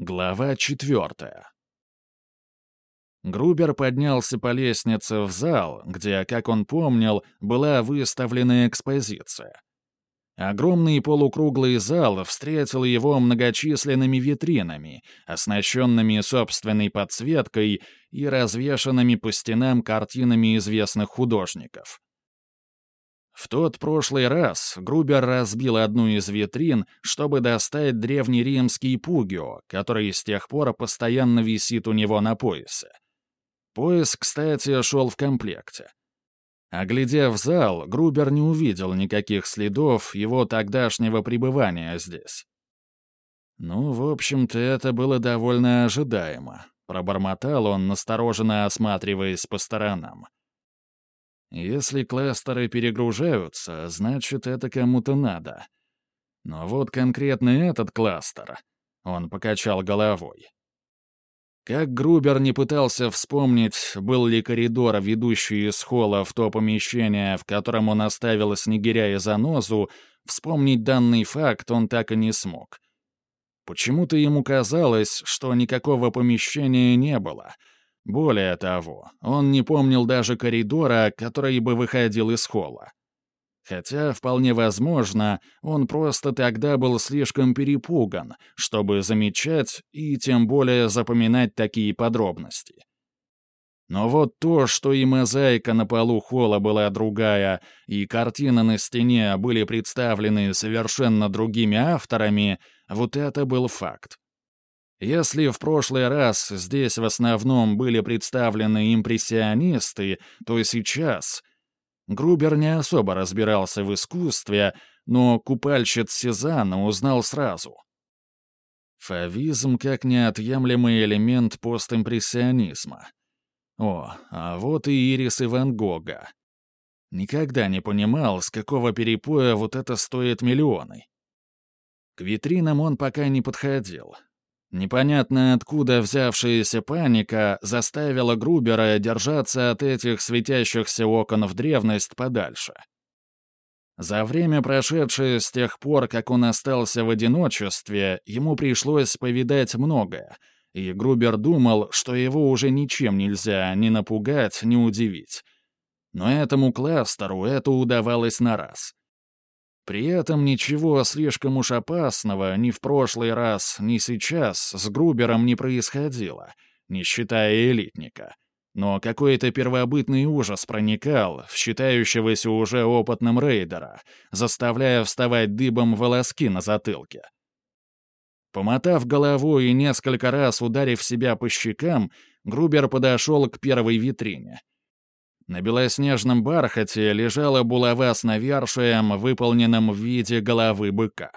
Глава четвертая. Грубер поднялся по лестнице в зал, где, как он помнил, была выставлена экспозиция. Огромный полукруглый зал встретил его многочисленными витринами, оснащенными собственной подсветкой и развешанными по стенам картинами известных художников. В тот прошлый раз Грубер разбил одну из витрин, чтобы достать древнеримский пугио, который с тех пор постоянно висит у него на поясе. Пояс, кстати, шел в комплекте. Оглядев зал, Грубер не увидел никаких следов его тогдашнего пребывания здесь. «Ну, в общем-то, это было довольно ожидаемо», — пробормотал он, настороженно осматриваясь по сторонам. Если кластеры перегружаются, значит, это кому-то надо. Но вот конкретно этот кластер. Он покачал головой. Как Грубер не пытался вспомнить, был ли коридор, ведущий из холла в то помещение, в котором он оставил снегиря и занозу, вспомнить данный факт он так и не смог. Почему-то ему казалось, что никакого помещения не было — более того, он не помнил даже коридора, который бы выходил из холла. Хотя, вполне возможно, он просто тогда был слишком перепуган, чтобы замечать и тем более запоминать такие подробности. Но вот то, что и мозаика на полу холла была другая, и картины на стене были представлены совершенно другими авторами, вот это был факт. Если в прошлый раз здесь в основном были представлены импрессионисты, то сейчас... Грубер не особо разбирался в искусстве, но купальщиц Сезанна узнал сразу. Фавизм как неотъемлемый элемент постимпрессионизма. О, а вот и ирисы Ван Гога. Никогда не понимал, с какого перепоя вот это стоит миллионы. К витринам он пока не подходил, Непонятно откуда взявшаяся паника заставила Грубера держаться от этих светящихся окон в древность подальше. За время, прошедшее с тех пор, как он остался в одиночестве, ему пришлось повидать многое, и Грубер думал, что его уже ничем нельзя ни напугать, ни удивить. Но этому кластеру это удавалось на раз. При этом ничего слишком уж опасного ни в прошлый раз, ни сейчас с Грубером не происходило, не считая элитника. Но какой-то первобытный ужас проникал в считающегося уже опытным рейдера, заставляя вставать дыбом волоски на затылке. Помотав головой и несколько раз ударив себя по щекам, Грубер подошел к первой витрине — на белоснежном бархате лежала булава с навершием, выполненным в виде головы быка.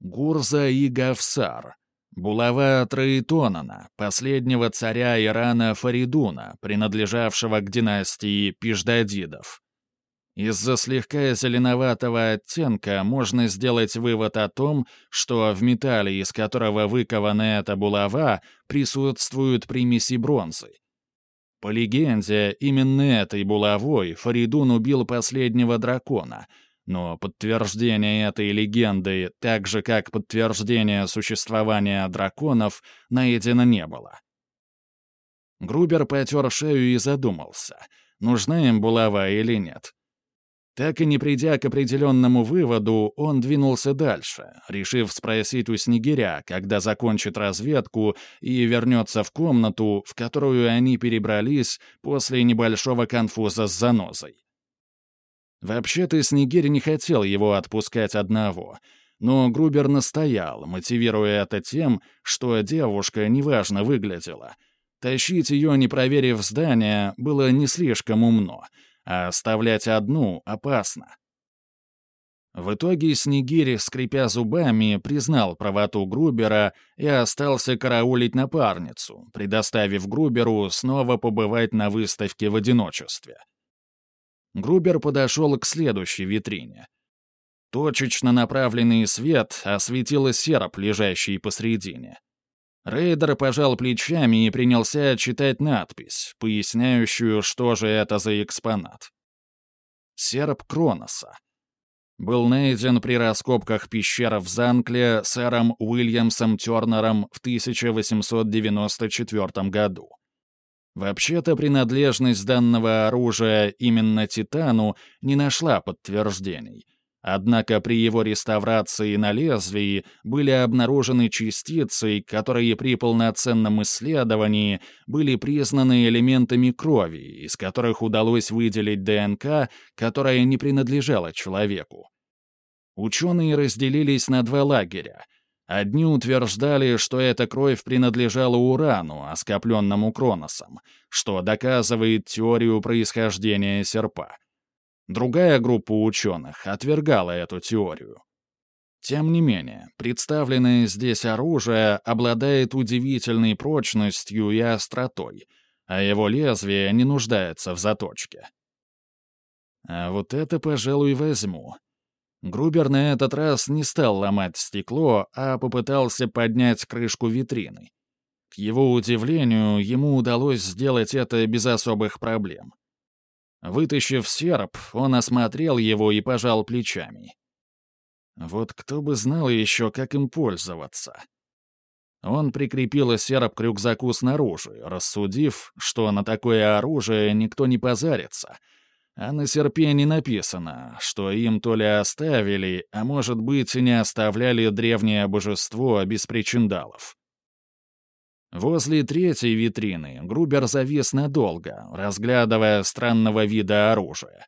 Гурза и Гавсар. Булава Троитонана, последнего царя Ирана Фаридуна, принадлежавшего к династии Пиждадидов. Из-за слегка зеленоватого оттенка можно сделать вывод о том, что в металле, из которого выкована эта булава, присутствуют примеси бронзы. По легенде, именно этой булавой Фаридун убил последнего дракона, но подтверждение этой легенды, так же как подтверждение существования драконов, найдено не было. Грубер потер шею и задумался, нужна им булава или нет. Так и не придя к определенному выводу, он двинулся дальше, решив спросить у Снегиря, когда закончит разведку и вернется в комнату, в которую они перебрались после небольшого конфуза с занозой. Вообще-то Снегирь не хотел его отпускать одного, но Грубер настоял, мотивируя это тем, что девушка неважно выглядела. Тащить ее, не проверив здание, было не слишком умно — а оставлять одну опасно. В итоге Снегирь, скрипя зубами, признал правоту Грубера и остался караулить напарницу, предоставив Груберу снова побывать на выставке в одиночестве. Грубер подошел к следующей витрине. Точечно направленный свет осветил серп, лежащий посредине. Рейдер пожал плечами и принялся читать надпись, поясняющую, что же это за экспонат. Серп Кроноса. был найден при раскопках пещер в Занкле сэром Уильямсом Тернером в 1894 году. Вообще-то принадлежность данного оружия именно Титану не нашла подтверждений. Однако при его реставрации на лезвии были обнаружены частицы, которые при полноценном исследовании были признаны элементами крови, из которых удалось выделить ДНК, которая не принадлежала человеку. Ученые разделились на два лагеря — Одни утверждали, что эта кровь принадлежала урану, оскопленному Кроносом, что доказывает теорию происхождения серпа. Другая группа ученых отвергала эту теорию. Тем не менее, представленное здесь оружие обладает удивительной прочностью и остротой, а его лезвие не нуждается в заточке. А вот это, пожалуй, возьму. Грубер на этот раз не стал ломать стекло, а попытался поднять крышку витрины. К его удивлению, ему удалось сделать это без особых проблем. Вытащив серп, он осмотрел его и пожал плечами. Вот кто бы знал еще, как им пользоваться. Он прикрепил серп к рюкзаку снаружи, рассудив, что на такое оружие никто не позарится — а на серпе не написано, что им то ли оставили, а может быть, и не оставляли древнее божество без причиндалов. Возле третьей витрины Грубер завис надолго, разглядывая странного вида оружия.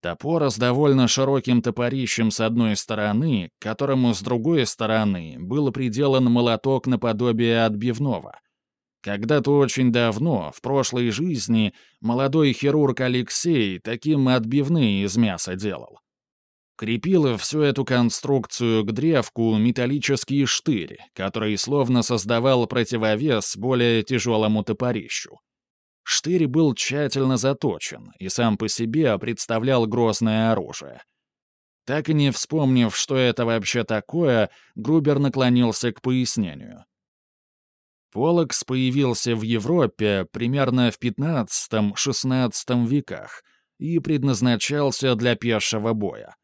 Топор с довольно широким топорищем с одной стороны, к которому с другой стороны был приделан молоток наподобие отбивного — когда-то очень давно, в прошлой жизни, молодой хирург Алексей таким отбивные из мяса делал. Крепил всю эту конструкцию к древку металлический штырь, который словно создавал противовес более тяжелому топорищу. Штырь был тщательно заточен и сам по себе представлял грозное оружие. Так и не вспомнив, что это вообще такое, Грубер наклонился к пояснению. Полокс появился в Европе примерно в XV-XVI веках и предназначался для пешего боя.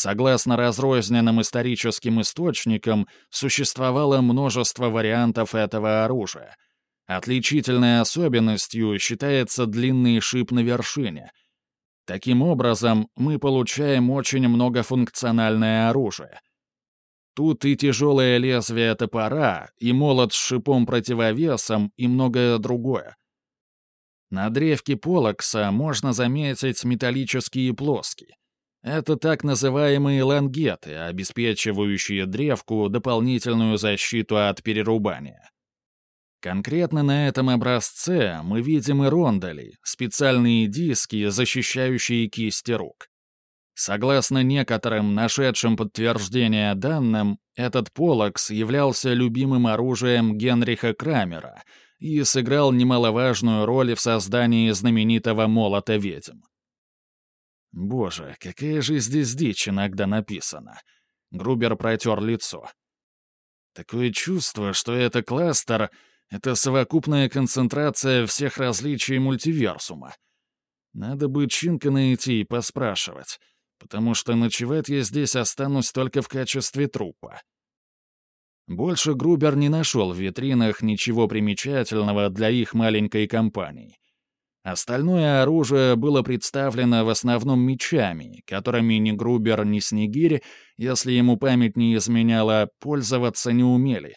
Согласно разрозненным историческим источникам, существовало множество вариантов этого оружия. Отличительной особенностью считается длинный шип на вершине. Таким образом, мы получаем очень многофункциональное оружие — Тут и тяжелое лезвие топора, и молот с шипом-противовесом, и многое другое. На древке полокса можно заметить металлические плоски. Это так называемые лангеты, обеспечивающие древку дополнительную защиту от перерубания. Конкретно на этом образце мы видим и рондали, специальные диски, защищающие кисти рук. Согласно некоторым нашедшим подтверждение данным, этот полокс являлся любимым оружием Генриха Крамера и сыграл немаловажную роль в создании знаменитого молота ведьм. Боже, какая же здесь дичь иногда написана. Грубер протер лицо. Такое чувство, что это кластер — это совокупная концентрация всех различий мультиверсума. Надо бы Чинка найти и поспрашивать потому что ночевать я здесь останусь только в качестве трупа. Больше Грубер не нашел в витринах ничего примечательного для их маленькой компании. Остальное оружие было представлено в основном мечами, которыми ни Грубер, ни Снегирь, если ему память не изменяла, пользоваться не умели.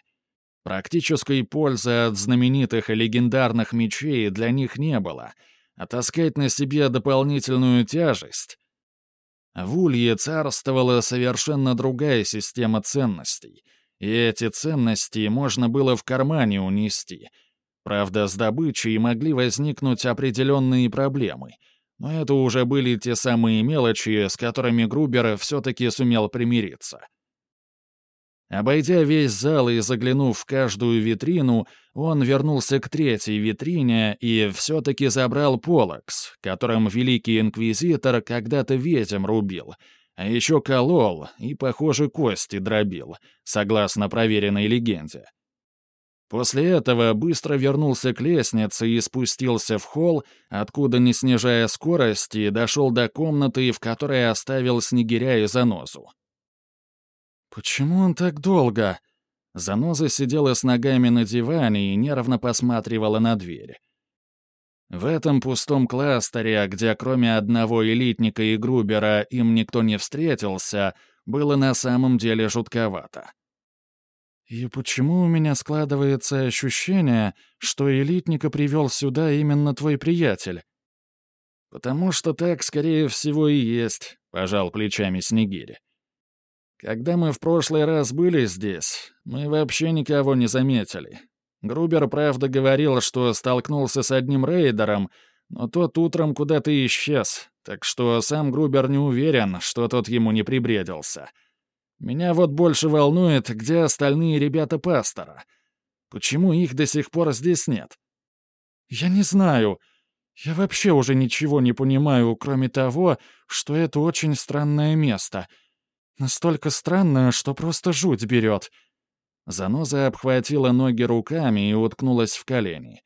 Практической пользы от знаменитых и легендарных мечей для них не было, а таскать на себе дополнительную тяжесть в Улье царствовала совершенно другая система ценностей, и эти ценности можно было в кармане унести. Правда, с добычей могли возникнуть определенные проблемы, но это уже были те самые мелочи, с которыми Грубер все-таки сумел примириться. Обойдя весь зал и заглянув в каждую витрину, он вернулся к третьей витрине и все-таки забрал полокс, которым великий инквизитор когда-то ведьм рубил, а еще колол и, похоже, кости дробил, согласно проверенной легенде. После этого быстро вернулся к лестнице и спустился в холл, откуда, не снижая скорости, дошел до комнаты, в которой оставил снегиря и занозу. «Почему он так долго?» Заноза сидела с ногами на диване и нервно посматривала на дверь. В этом пустом кластере, где кроме одного элитника и Грубера им никто не встретился, было на самом деле жутковато. «И почему у меня складывается ощущение, что элитника привел сюда именно твой приятель?» «Потому что так, скорее всего, и есть», — пожал плечами Снегири. Когда мы в прошлый раз были здесь, мы вообще никого не заметили. Грубер, правда, говорил, что столкнулся с одним рейдером, но тот утром куда-то исчез, так что сам Грубер не уверен, что тот ему не прибредился. Меня вот больше волнует, где остальные ребята пастора. Почему их до сих пор здесь нет? Я не знаю. Я вообще уже ничего не понимаю, кроме того, что это очень странное место — Настолько странно, что просто жуть берет. Заноза обхватила ноги руками и уткнулась в колени.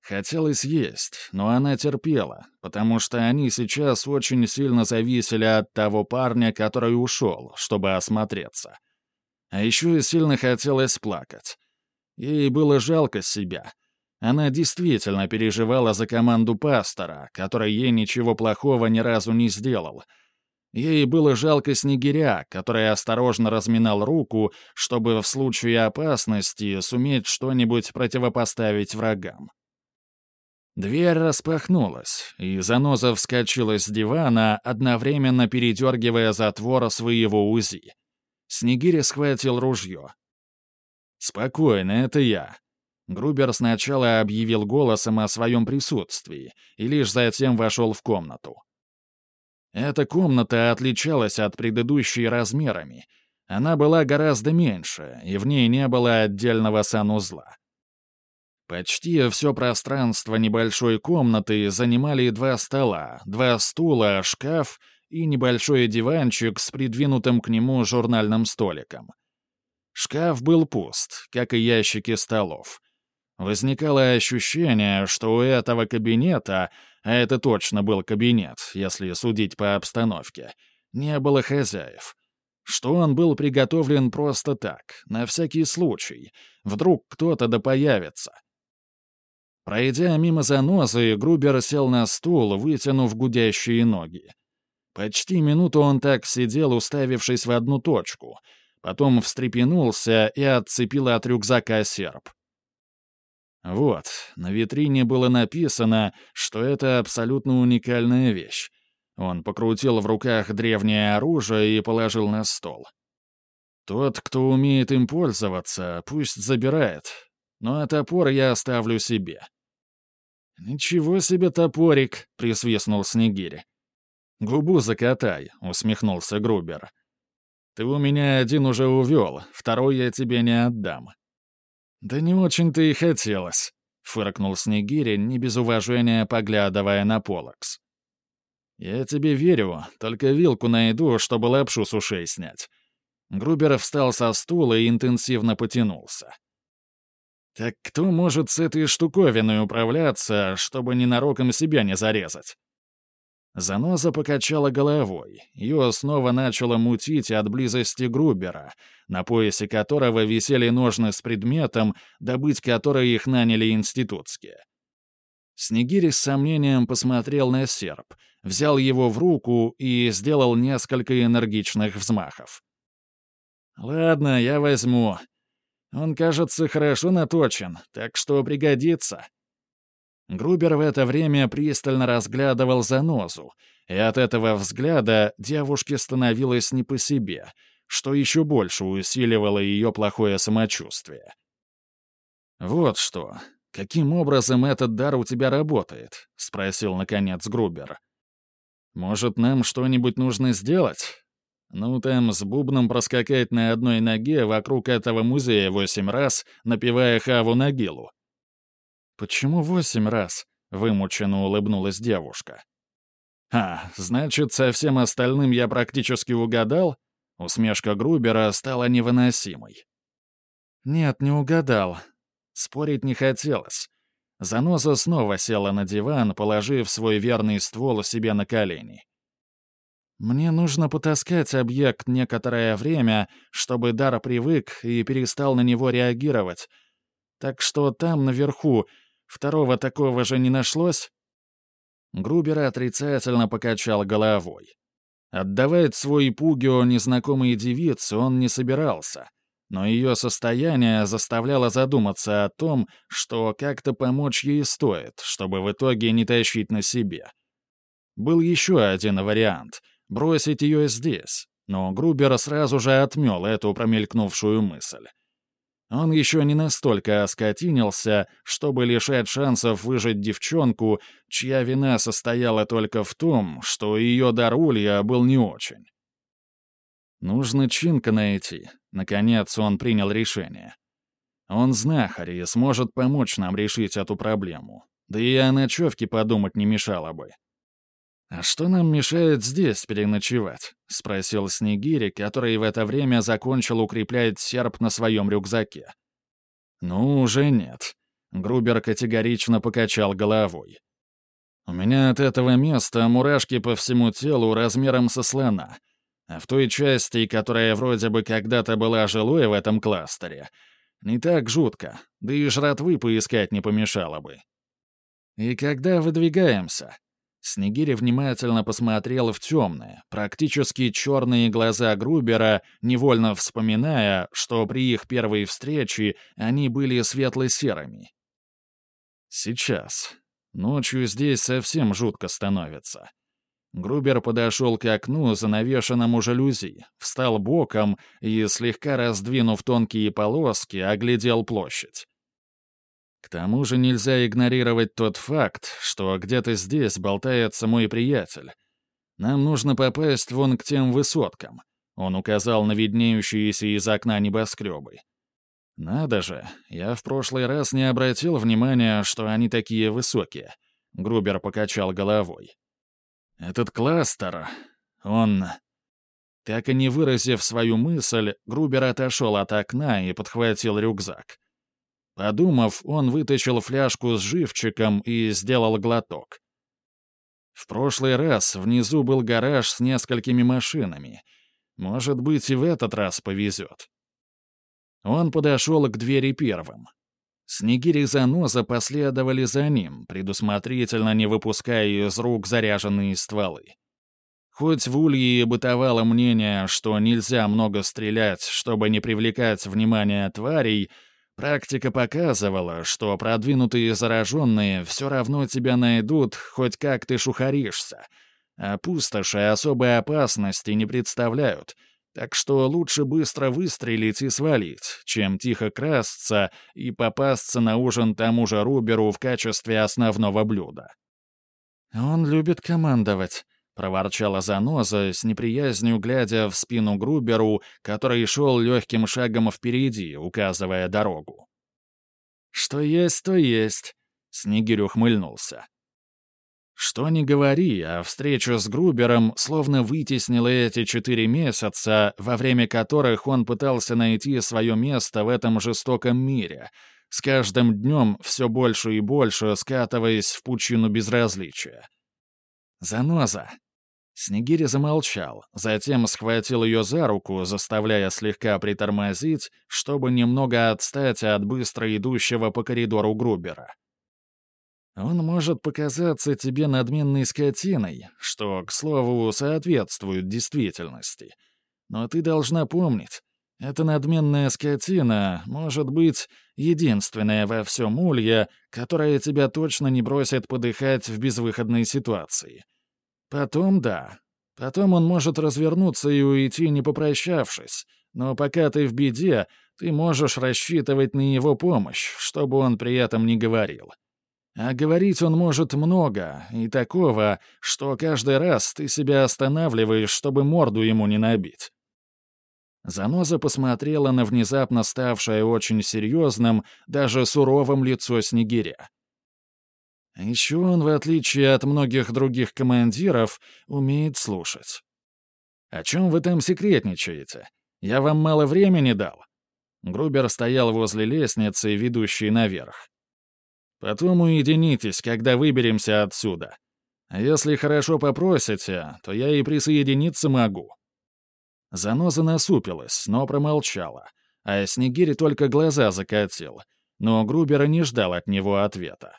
Хотелось есть, но она терпела, потому что они сейчас очень сильно зависели от того парня, который ушел, чтобы осмотреться. А еще и сильно хотелось плакать. Ей было жалко себя. Она действительно переживала за команду пастора, который ей ничего плохого ни разу не сделал — Ей было жалко снегиря, который осторожно разминал руку, чтобы в случае опасности суметь что-нибудь противопоставить врагам. Дверь распахнулась, и Заноза вскочила с дивана, одновременно передергивая затвор своего УЗИ. Снегирь схватил ружье. «Спокойно, это я». Грубер сначала объявил голосом о своем присутствии и лишь затем вошел в комнату. Эта комната отличалась от предыдущей размерами. Она была гораздо меньше, и в ней не было отдельного санузла. Почти все пространство небольшой комнаты занимали два стола, два стула, шкаф и небольшой диванчик с придвинутым к нему журнальным столиком. Шкаф был пуст, как и ящики столов. Возникало ощущение, что у этого кабинета — а это точно был кабинет, если судить по обстановке, не было хозяев. Что он был приготовлен просто так, на всякий случай. Вдруг кто-то да появится. Пройдя мимо занозы, Грубер сел на стул, вытянув гудящие ноги. Почти минуту он так сидел, уставившись в одну точку. Потом встрепенулся и отцепил от рюкзака серп. Вот, на витрине было написано, что это абсолютно уникальная вещь. Он покрутил в руках древнее оружие и положил на стол. Тот, кто умеет им пользоваться, пусть забирает. Но топор я оставлю себе. «Ничего себе топорик!» — присвистнул Снегирь. «Губу закатай», — усмехнулся Грубер. «Ты у меня один уже увел, второй я тебе не отдам. «Да не очень-то и хотелось», — фыркнул Снегири, не без уважения поглядывая на Полокс. «Я тебе верю, только вилку найду, чтобы лапшу с ушей снять». Грубер встал со стула и интенсивно потянулся. «Так кто может с этой штуковиной управляться, чтобы ненароком себя не зарезать?» Заноза покачала головой. Ее снова начало мутить от близости Грубера, на поясе которого висели ножны с предметом, добыть которые их наняли институтские. Снегири с сомнением посмотрел на серп, взял его в руку и сделал несколько энергичных взмахов. «Ладно, я возьму. Он, кажется, хорошо наточен, так что пригодится». Грубер в это время пристально разглядывал занозу, и от этого взгляда девушке становилось не по себе, что еще больше усиливало ее плохое самочувствие. «Вот что. Каким образом этот дар у тебя работает?» — спросил, наконец, Грубер. «Может, нам что-нибудь нужно сделать? Ну, там с бубном проскакать на одной ноге вокруг этого музея восемь раз, напевая Хаву Нагилу. «Почему восемь раз?» — вымученно улыбнулась девушка. «А, значит, со всем остальным я практически угадал?» Усмешка Грубера стала невыносимой. «Нет, не угадал. Спорить не хотелось. Заноза снова села на диван, положив свой верный ствол себе на колени. «Мне нужно потаскать объект некоторое время, чтобы дар привык и перестал на него реагировать. Так что там, наверху, второго такого же не нашлось?» Грубер отрицательно покачал головой. Отдавать свой пугио незнакомой девице он не собирался — но ее состояние заставляло задуматься о том, что как-то помочь ей стоит, чтобы в итоге не тащить на себе. Был еще один вариант — бросить ее здесь, но Грубер сразу же отмел эту промелькнувшую мысль. Он еще не настолько оскотинился, чтобы лишать шансов выжить девчонку, чья вина состояла только в том, что ее дар улья был не очень. Нужно Чинка найти. Наконец он принял решение. Он знахарь и сможет помочь нам решить эту проблему. Да и о ночевке подумать не мешало бы. «А что нам мешает здесь переночевать?» — спросил Снегири, который в это время закончил укреплять серп на своем рюкзаке. «Ну, уже нет». Грубер категорично покачал головой. «У меня от этого места мурашки по всему телу размером со слона, а в той части, которая вроде бы когда-то была жилой в этом кластере, не так жутко, да и жратвы поискать не помешало бы. И когда выдвигаемся? Снегири внимательно посмотрел в темные, практически черные глаза Грубера, невольно вспоминая, что при их первой встрече они были светло-серыми. Сейчас. Ночью здесь совсем жутко становится. Грубер подошел к окну, занавешенному жалюзи, встал боком и, слегка раздвинув тонкие полоски, оглядел площадь. К тому же нельзя игнорировать тот факт, что где-то здесь болтается мой приятель. Нам нужно попасть вон к тем высоткам. Он указал на виднеющиеся из окна небоскребы. Надо же, я в прошлый раз не обратил внимания, что они такие высокие. Грубер покачал головой. Этот кластер, он... Так и не выразив свою мысль, Грубер отошел от окна и подхватил рюкзак. Подумав, он вытащил фляжку с живчиком и сделал глоток. В прошлый раз внизу был гараж с несколькими машинами. Может быть, и в этот раз повезет. Он подошел к двери первым. Снегири Заноза последовали за ним, предусмотрительно не выпуская из рук заряженные стволы. Хоть в Улье бытовало мнение, что нельзя много стрелять, чтобы не привлекать внимание тварей, практика показывала, что продвинутые зараженные все равно тебя найдут, хоть как ты шухаришься, а пустоши особой опасности не представляют — так что лучше быстро выстрелить и свалить, чем тихо красться и попасться на ужин тому же Руберу в качестве основного блюда. «Он любит командовать», — проворчала Заноза, с неприязнью глядя в спину Груберу, который шел легким шагом впереди, указывая дорогу. «Что есть, то есть», — Снегирь ухмыльнулся. Что ни говори, а встреча с Грубером словно вытеснила эти четыре месяца, во время которых он пытался найти свое место в этом жестоком мире, с каждым днем все больше и больше скатываясь в пучину безразличия. «Заноза!» Снегири замолчал, затем схватил ее за руку, заставляя слегка притормозить, чтобы немного отстать от быстро идущего по коридору Грубера. Он может показаться тебе надменной скотиной, что, к слову, соответствует действительности. Но ты должна помнить, эта надменная скотина, может быть, единственная во всем улье, которая тебя точно не бросит подыхать в безвыходной ситуации. Потом да. Потом он может развернуться и уйти, не попрощавшись. Но пока ты в беде, ты можешь рассчитывать на его помощь, чтобы он при этом не говорил. А говорить он может много, и такого, что каждый раз ты себя останавливаешь, чтобы морду ему не набить. Заноза посмотрела на внезапно ставшее очень серьезным, даже суровым лицо Снегиря. Еще он, в отличие от многих других командиров, умеет слушать. «О чем вы там секретничаете? Я вам мало времени дал. Грубер стоял возле лестницы, ведущей наверх. «Потом уединитесь, когда выберемся отсюда. Если хорошо попросите, то я и присоединиться могу». Заноза насупилась, но промолчала, а Снегирь только глаза закатил, но Грубера не ждал от него ответа.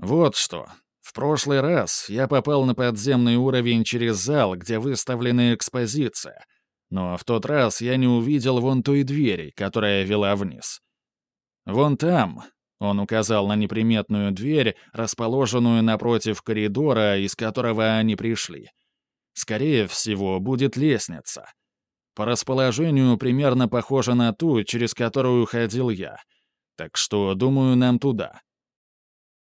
«Вот что. В прошлый раз я попал на подземный уровень через зал, где выставлена экспозиция, но в тот раз я не увидел вон той двери, которая вела вниз. Вон там, он указал на неприметную дверь, расположенную напротив коридора, из которого они пришли. Скорее всего, будет лестница. По расположению примерно похожа на ту, через которую ходил я. Так что, думаю, нам туда.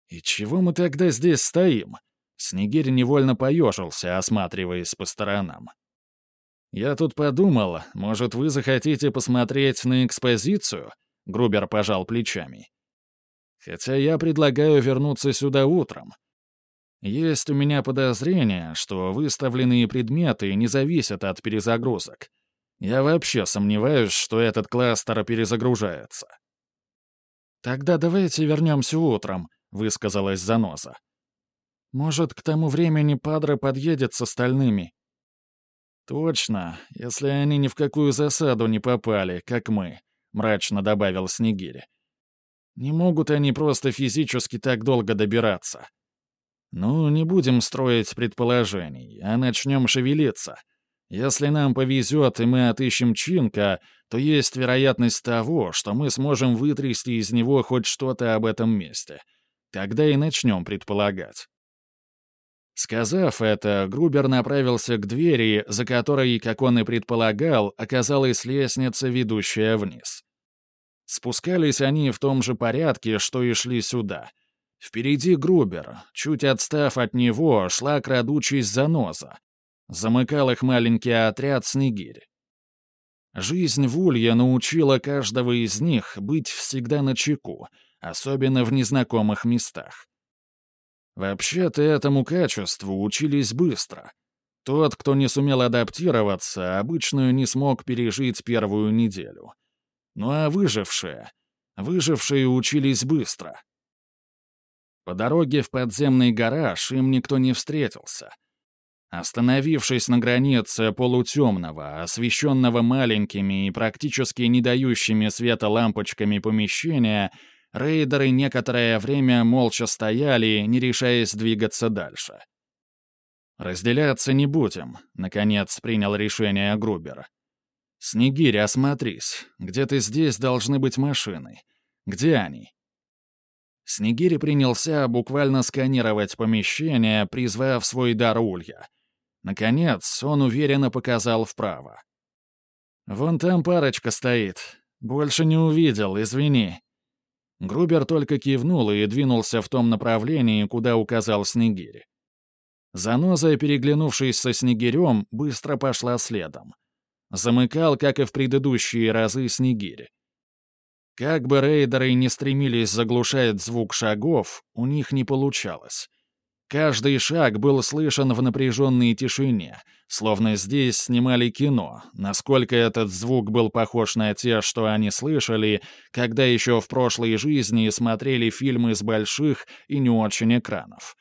«И чего мы тогда здесь стоим?» Снегирь невольно поежился, осматриваясь по сторонам. «Я тут подумал, может, вы захотите посмотреть на экспозицию?» Грубер пожал плечами. «Хотя я предлагаю вернуться сюда утром. Есть у меня подозрение, что выставленные предметы не зависят от перезагрузок. Я вообще сомневаюсь, что этот кластер перезагружается». «Тогда давайте вернемся утром», — высказалась Заноза. «Может, к тому времени Падре подъедет с остальными?» «Точно, если они ни в какую засаду не попали, как мы», — мрачно добавил Снегири. «Не могут они просто физически так долго добираться. Ну, не будем строить предположений, а начнем шевелиться. Если нам повезет и мы отыщем Чинка, то есть вероятность того, что мы сможем вытрясти из него хоть что-то об этом месте. Тогда и начнем предполагать». Сказав это, Грубер направился к двери, за которой, как он и предполагал, оказалась лестница, ведущая вниз. Спускались они в том же порядке, что и шли сюда. Впереди Грубер, чуть отстав от него, шла крадучись заноза. Замыкал их маленький отряд Снегирь. Жизнь в Улье научила каждого из них быть всегда на чеку, особенно в незнакомых местах. Вообще-то этому качеству учились быстро. Тот, кто не сумел адаптироваться, обычно не смог пережить первую неделю. Ну а выжившие? Выжившие учились быстро. По дороге в подземный гараж им никто не встретился. Остановившись на границе полутемного, освещенного маленькими и практически не дающими света лампочками помещения, Рейдеры некоторое время молча стояли, не решаясь двигаться дальше. «Разделяться не будем», — наконец принял решение Грубер. «Снегирь, осмотрись. Где-то здесь должны быть машины. Где они?» Снегирь принялся буквально сканировать помещение, призвав свой дар улья. Наконец, он уверенно показал вправо. «Вон там парочка стоит. Больше не увидел, извини», Грубер только кивнул и двинулся в том направлении, куда указал Снегирь. Заноза, переглянувшись со Снегирем, быстро пошла следом. Замыкал, как и в предыдущие разы, Снегирь. Как бы рейдеры не стремились заглушать звук шагов, у них не получалось. Каждый шаг был слышен в напряженной тишине, словно здесь снимали кино, насколько этот звук был похож на те, что они слышали, когда еще в прошлой жизни смотрели фильмы с больших и не очень экранов.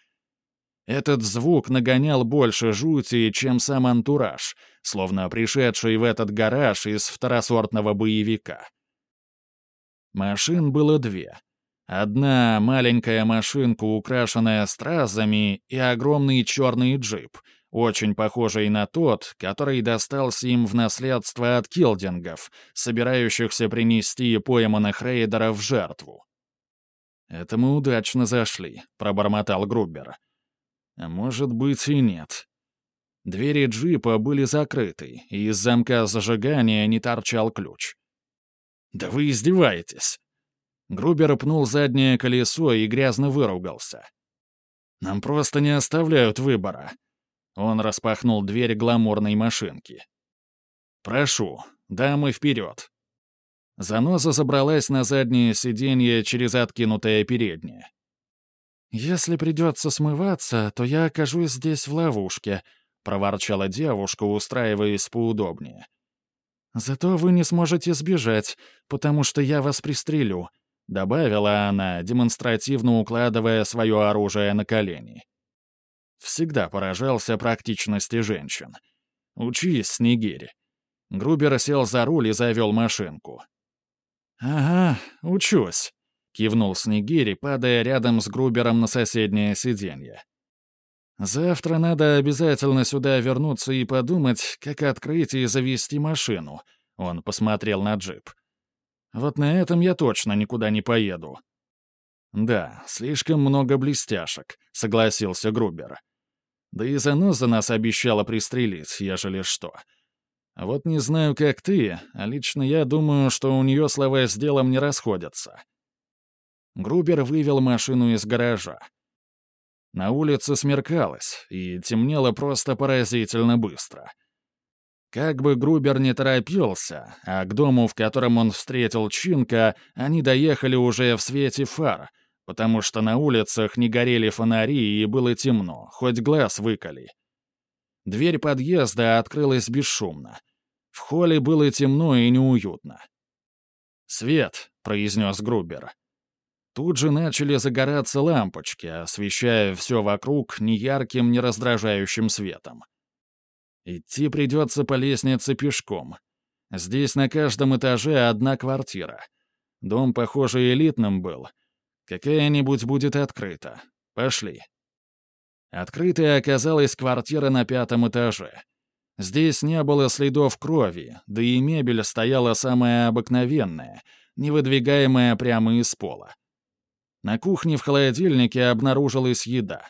Этот звук нагонял больше жути, чем сам антураж, словно пришедший в этот гараж из второсортного боевика. Машин было две — Одна маленькая машинка, украшенная стразами, и огромный черный джип, очень похожий на тот, который достался им в наследство от килдингов, собирающихся принести пойманных рейдеров в жертву. «Это мы удачно зашли», — пробормотал Грубер. «А может быть и нет». Двери джипа были закрыты, и из замка зажигания не торчал ключ. «Да вы издеваетесь!» Грубер пнул заднее колесо и грязно выругался. «Нам просто не оставляют выбора». Он распахнул дверь гламурной машинки. «Прошу, дамы вперед». Заноза забралась на заднее сиденье через откинутое переднее. «Если придется смываться, то я окажусь здесь в ловушке», — проворчала девушка, устраиваясь поудобнее. «Зато вы не сможете сбежать, потому что я вас пристрелю», — добавила она, демонстративно укладывая свое оружие на колени. Всегда поражался практичности женщин. «Учись, Снегирь». Грубер сел за руль и завел машинку. «Ага, учусь», — кивнул Снегири, падая рядом с Грубером на соседнее сиденье. «Завтра надо обязательно сюда вернуться и подумать, как открыть и завести машину», — он посмотрел на джип. «Вот на этом я точно никуда не поеду». «Да, слишком много блестяшек», — согласился Грубер. «Да и заноза нас обещала пристрелить, ежели что». Вот не знаю, как ты, а лично я думаю, что у нее слова с делом не расходятся. Грубер вывел машину из гаража. На улице смеркалось, и темнело просто поразительно быстро. Как бы Грубер не торопился, а к дому, в котором он встретил Чинка, они доехали уже в свете фар, потому что на улицах не горели фонари и было темно, хоть глаз выколи. Дверь подъезда открылась бесшумно. В холле было темно и неуютно. «Свет», — произнес Грубер. Тут же начали загораться лампочки, освещая все вокруг неярким, не раздражающим светом. Идти придется по лестнице пешком. Здесь на каждом этаже одна квартира. Дом, похоже, элитным был. Какая-нибудь будет открыта. Пошли. Открытой оказалась квартира на пятом этаже. Здесь не было следов крови, да и мебель стояла самая обыкновенная, не выдвигаемая прямо из пола. На кухне в холодильнике обнаружилась еда.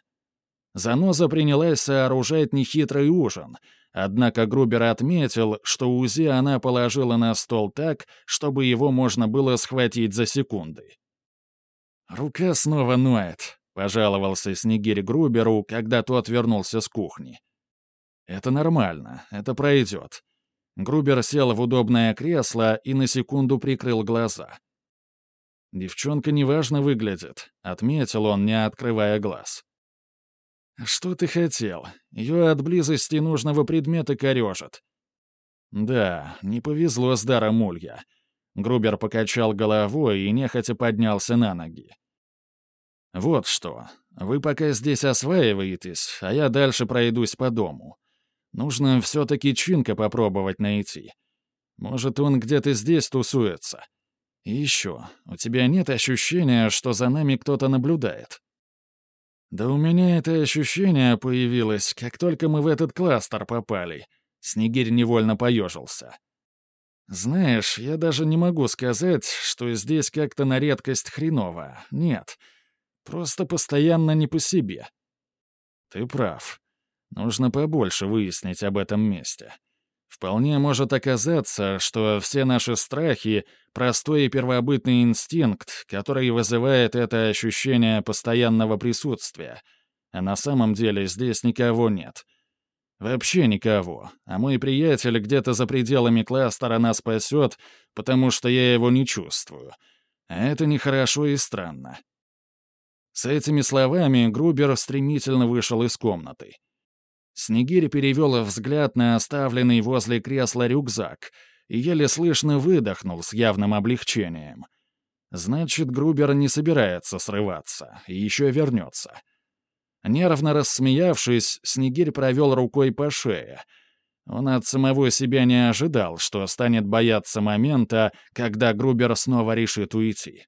Заноза принялась сооружать нехитрый ужин, однако Грубер отметил, что УЗИ она положила на стол так, чтобы его можно было схватить за секунды. «Рука снова ноет», Пожаловался Снегирь Груберу, когда тот вернулся с кухни. «Это нормально, это пройдет». Грубер сел в удобное кресло и на секунду прикрыл глаза. «Девчонка неважно выглядит», — отметил он, не открывая глаз. «Что ты хотел? Ее от близости нужного предмета корежит». «Да, не повезло с даром Улья». Грубер покачал головой и нехотя поднялся на ноги. «Вот что. Вы пока здесь осваиваетесь, а я дальше пройдусь по дому. Нужно все-таки Чинка попробовать найти. Может, он где-то здесь тусуется. И еще, у тебя нет ощущения, что за нами кто-то наблюдает?» «Да у меня это ощущение появилось, как только мы в этот кластер попали». Снегирь невольно поежился. «Знаешь, я даже не могу сказать, что здесь как-то на редкость хреново. Нет. Просто постоянно не по себе. Ты прав. Нужно побольше выяснить об этом месте. Вполне может оказаться, что все наши страхи — простой и первобытный инстинкт, который вызывает это ощущение постоянного присутствия, а на самом деле здесь никого нет. Вообще никого, а мой приятель где-то за пределами кластера нас спасет, потому что я его не чувствую. А это нехорошо и странно. С этими словами Грубер стремительно вышел из комнаты. Снегирь перевел взгляд на оставленный возле кресла рюкзак и еле слышно выдохнул с явным облегчением. Значит, Грубер не собирается срываться и еще вернется. Нервно рассмеявшись, Снегирь провел рукой по шее. Он от самого себя не ожидал, что станет бояться момента, когда Грубер снова решит уйти.